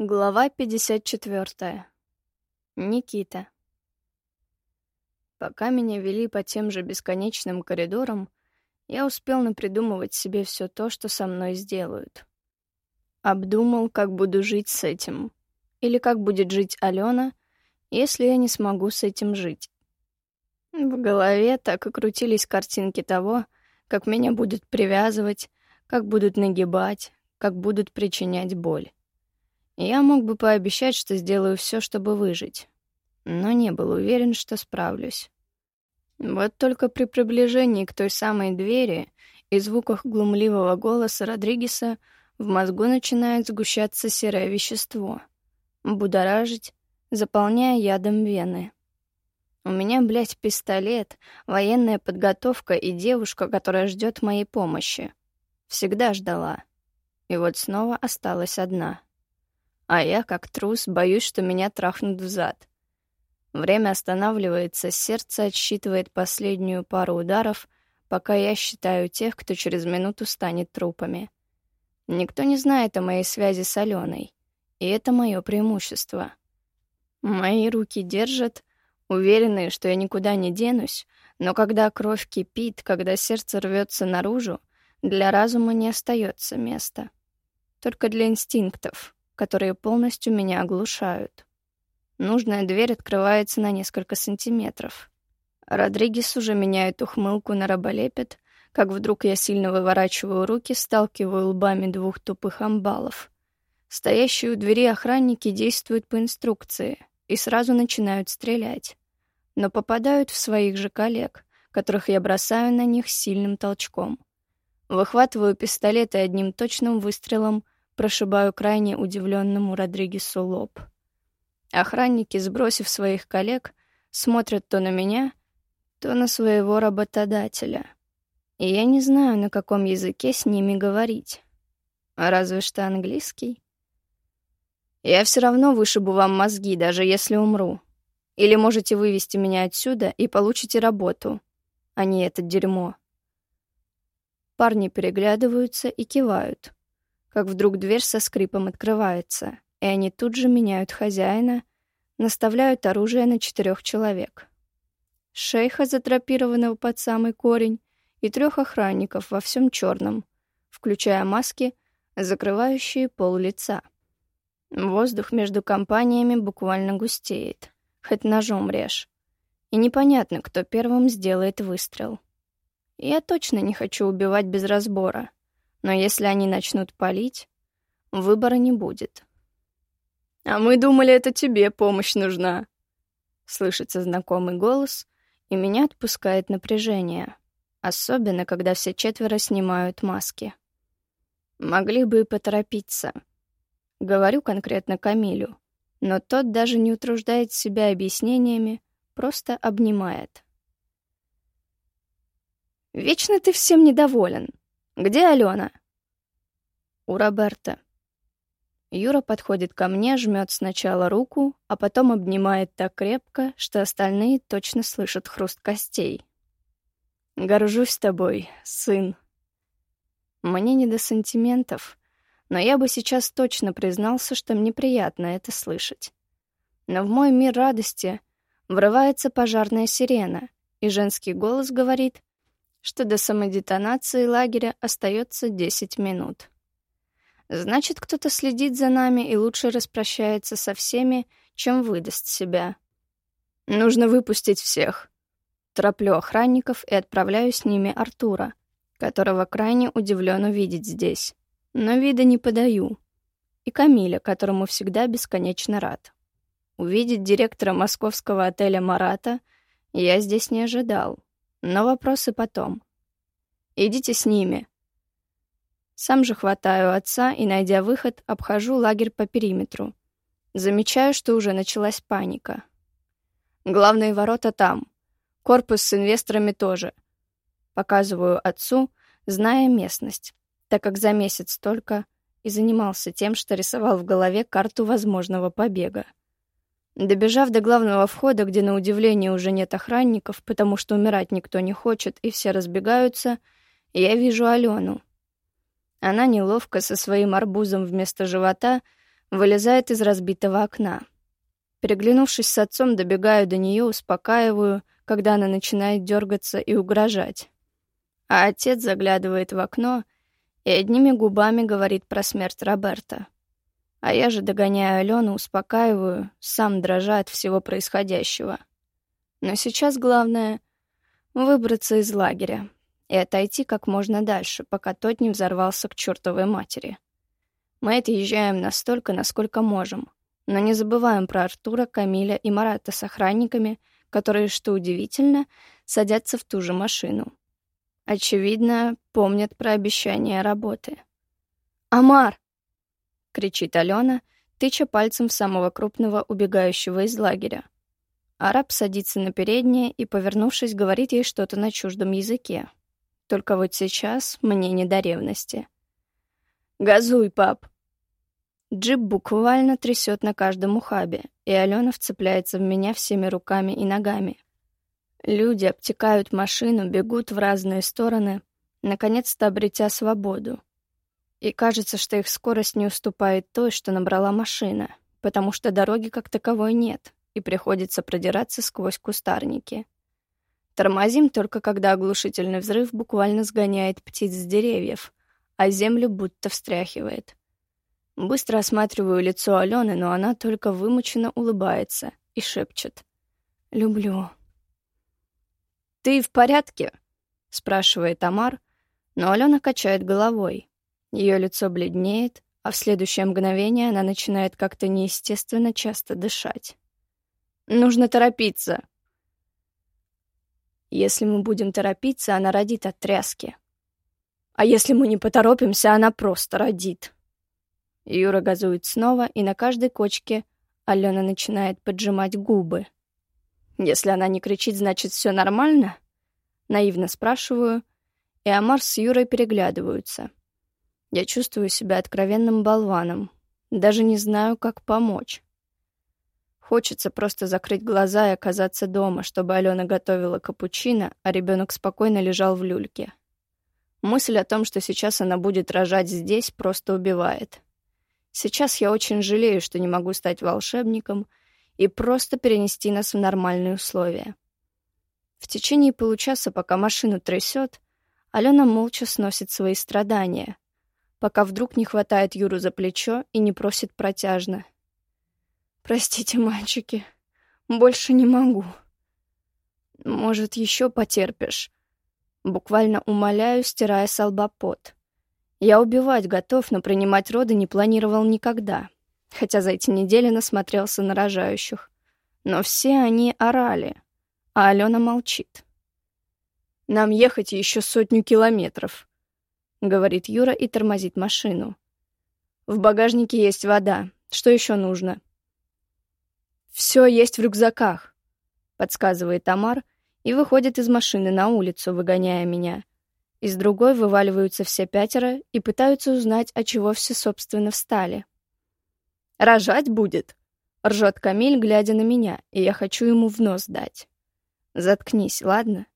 Глава 54. Никита. Пока меня вели по тем же бесконечным коридорам, я успел напридумывать себе все то, что со мной сделают. Обдумал, как буду жить с этим. Или как будет жить Алена, если я не смогу с этим жить. В голове так и крутились картинки того, как меня будут привязывать, как будут нагибать, как будут причинять боль. Я мог бы пообещать, что сделаю все, чтобы выжить, но не был уверен, что справлюсь. Вот только при приближении к той самой двери и звуках глумливого голоса Родригеса в мозгу начинает сгущаться серое вещество, будоражить, заполняя ядом вены. У меня, блядь, пистолет, военная подготовка и девушка, которая ждет моей помощи. Всегда ждала. И вот снова осталась одна — а я, как трус, боюсь, что меня трахнут в зад. Время останавливается, сердце отсчитывает последнюю пару ударов, пока я считаю тех, кто через минуту станет трупами. Никто не знает о моей связи с Аленой, и это мое преимущество. Мои руки держат, уверенные, что я никуда не денусь, но когда кровь кипит, когда сердце рвется наружу, для разума не остается места. Только для инстинктов — которые полностью меня оглушают. Нужная дверь открывается на несколько сантиметров. Родригес уже меняет ухмылку на раболепет, как вдруг я сильно выворачиваю руки, сталкиваю лбами двух тупых амбалов. Стоящие у двери охранники действуют по инструкции и сразу начинают стрелять, но попадают в своих же коллег, которых я бросаю на них сильным толчком. Выхватываю пистолет и одним точным выстрелом — прошибаю крайне удивленному Родригесу лоб. Охранники, сбросив своих коллег, смотрят то на меня, то на своего работодателя. И я не знаю, на каком языке с ними говорить. А разве что английский. Я все равно вышибу вам мозги, даже если умру. Или можете вывести меня отсюда и получите работу, а не это дерьмо. Парни переглядываются и кивают как вдруг дверь со скрипом открывается, и они тут же меняют хозяина, наставляют оружие на четырех человек. Шейха, затрапированного под самый корень, и трех охранников во всем черном, включая маски, закрывающие пол лица. Воздух между компаниями буквально густеет, хоть ножом режь. И непонятно, кто первым сделает выстрел. Я точно не хочу убивать без разбора — но если они начнут палить, выбора не будет. «А мы думали, это тебе помощь нужна», — слышится знакомый голос, и меня отпускает напряжение, особенно когда все четверо снимают маски. Могли бы и поторопиться. Говорю конкретно Камилю, но тот даже не утруждает себя объяснениями, просто обнимает. «Вечно ты всем недоволен», где Алена?» «У Роберта». Юра подходит ко мне, жмет сначала руку, а потом обнимает так крепко, что остальные точно слышат хруст костей. «Горжусь тобой, сын». Мне не до сантиментов, но я бы сейчас точно признался, что мне приятно это слышать. Но в мой мир радости врывается пожарная сирена, и женский голос говорит, что до самодетонации лагеря остается 10 минут. Значит, кто-то следит за нами и лучше распрощается со всеми, чем выдаст себя. Нужно выпустить всех. Тороплю охранников и отправляю с ними Артура, которого крайне удивлен увидеть здесь. Но вида не подаю. И Камиля, которому всегда бесконечно рад. Увидеть директора московского отеля Марата я здесь не ожидал. Но вопросы потом. Идите с ними. Сам же хватаю отца и, найдя выход, обхожу лагерь по периметру. Замечаю, что уже началась паника. Главные ворота там. Корпус с инвесторами тоже. Показываю отцу, зная местность, так как за месяц только и занимался тем, что рисовал в голове карту возможного побега. Добежав до главного входа, где на удивление уже нет охранников, потому что умирать никто не хочет и все разбегаются, я вижу Алену. Она неловко со своим арбузом вместо живота вылезает из разбитого окна. Переглянувшись с отцом, добегаю до нее, успокаиваю, когда она начинает дергаться и угрожать. А отец заглядывает в окно и одними губами говорит про смерть Роберта. А я же догоняю Алену, успокаиваю, сам дрожа от всего происходящего. Но сейчас главное — выбраться из лагеря и отойти как можно дальше, пока тот не взорвался к чертовой матери. Мы отъезжаем настолько, насколько можем, но не забываем про Артура, Камиля и Марата с охранниками, которые, что удивительно, садятся в ту же машину. Очевидно, помнят про обещание работы. «Амар!» — кричит Алена, тыча пальцем в самого крупного убегающего из лагеря. Араб садится на переднее и, повернувшись, говорит ей что-то на чуждом языке. Только вот сейчас мне не до ревности. «Газуй, пап!» Джип буквально трясет на каждом ухабе, и Алена вцепляется в меня всеми руками и ногами. Люди обтекают машину, бегут в разные стороны, наконец-то обретя свободу. И кажется, что их скорость не уступает той, что набрала машина, потому что дороги как таковой нет, и приходится продираться сквозь кустарники. Тормозим только когда оглушительный взрыв буквально сгоняет птиц с деревьев, а землю будто встряхивает. Быстро осматриваю лицо Алены, но она только вымученно улыбается и шепчет. «Люблю». «Ты в порядке?» — спрашивает Амар, но Алена качает головой. Ее лицо бледнеет, а в следующее мгновение она начинает как-то неестественно часто дышать. «Нужно торопиться», если мы будем торопиться, она родит от тряски. А если мы не поторопимся, она просто родит. Юра газует снова, и на каждой кочке Алена начинает поджимать губы. Если она не кричит, значит, все нормально? Наивно спрашиваю, и Амар с Юрой переглядываются. Я чувствую себя откровенным болваном. Даже не знаю, как помочь. Хочется просто закрыть глаза и оказаться дома, чтобы Алена готовила капучино, а ребенок спокойно лежал в люльке. Мысль о том, что сейчас она будет рожать здесь, просто убивает. Сейчас я очень жалею, что не могу стать волшебником и просто перенести нас в нормальные условия. В течение получаса, пока машину трясет, Алена молча сносит свои страдания, пока вдруг не хватает Юру за плечо и не просит протяжно — Простите, мальчики, больше не могу. Может, еще потерпишь? Буквально умоляю, стирая с лба пот. Я убивать готов, но принимать роды не планировал никогда, хотя за эти недели насмотрелся на рожающих. Но все они орали, а Алена молчит. «Нам ехать еще сотню километров», — говорит Юра и тормозит машину. «В багажнике есть вода. Что еще нужно?» «Все есть в рюкзаках», — подсказывает Тамар и выходит из машины на улицу, выгоняя меня. Из другой вываливаются все пятеро и пытаются узнать, от чего все, собственно, встали. «Рожать будет?» — ржет Камиль, глядя на меня, и я хочу ему в нос дать. «Заткнись, ладно?»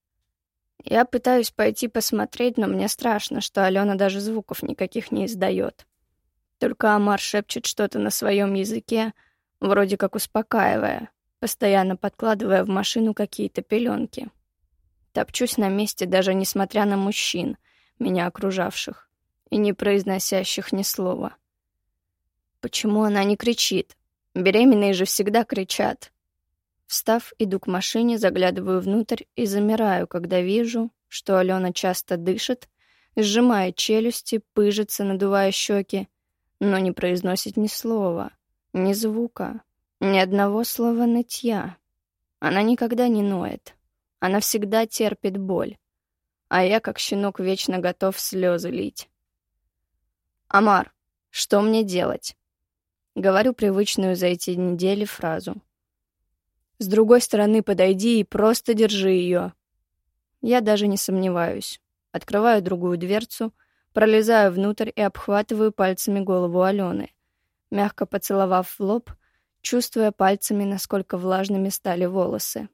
Я пытаюсь пойти посмотреть, но мне страшно, что Алена даже звуков никаких не издает. Только Амар шепчет что-то на своем языке, вроде как успокаивая, постоянно подкладывая в машину какие-то пеленки. Топчусь на месте, даже несмотря на мужчин, меня окружавших, и не произносящих ни слова. Почему она не кричит? Беременные же всегда кричат. Встав, иду к машине, заглядываю внутрь и замираю, когда вижу, что Алена часто дышит, сжимает челюсти, пыжится, надувая щеки, но не произносит ни слова — ни звука, ни одного слова нытья. Она никогда не ноет. Она всегда терпит боль. А я, как щенок, вечно готов слезы лить. «Амар, что мне делать?» Говорю привычную за эти недели фразу. «С другой стороны подойди и просто держи ее». Я даже не сомневаюсь. Открываю другую дверцу, пролезаю внутрь и обхватываю пальцами голову Алены — мягко поцеловав в лоб, чувствуя пальцами, насколько влажными стали волосы.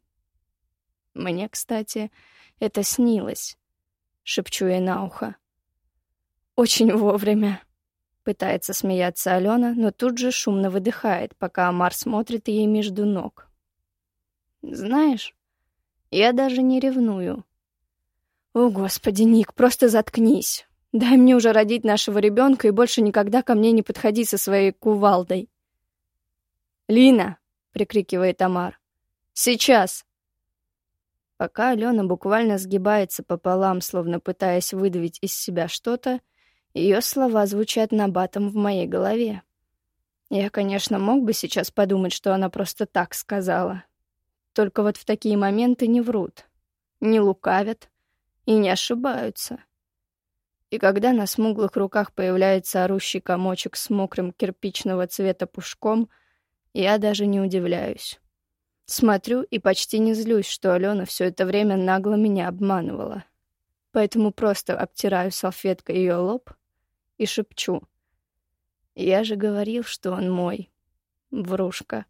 «Мне, кстати, это снилось», — шепчу ей на ухо. «Очень вовремя», — Пытается смеяться Алена, но тут же шумно выдыхает, пока Амар смотрит ей между ног. Знаешь, я даже не ревную. О, господи, Ник, просто заткнись. Дай мне уже родить нашего ребенка и больше никогда ко мне не подходи со своей кувалдой. «Лина!» — прикрикивает Амар. «Сейчас!» Пока Алена буквально сгибается пополам, словно пытаясь выдавить из себя что-то, ее слова звучат набатом в моей голове. Я, конечно, мог бы сейчас подумать, что она просто так сказала. Только вот в такие моменты не врут, не лукавят и не ошибаются. И когда на смуглых руках появляется орущий комочек с мокрым кирпичного цвета пушком, я даже не удивляюсь. Смотрю и почти не злюсь, что Алена все это время нагло меня обманывала. Поэтому просто обтираю салфеткой ее лоб и шепчу. «Я же говорил, что он мой. Врушка».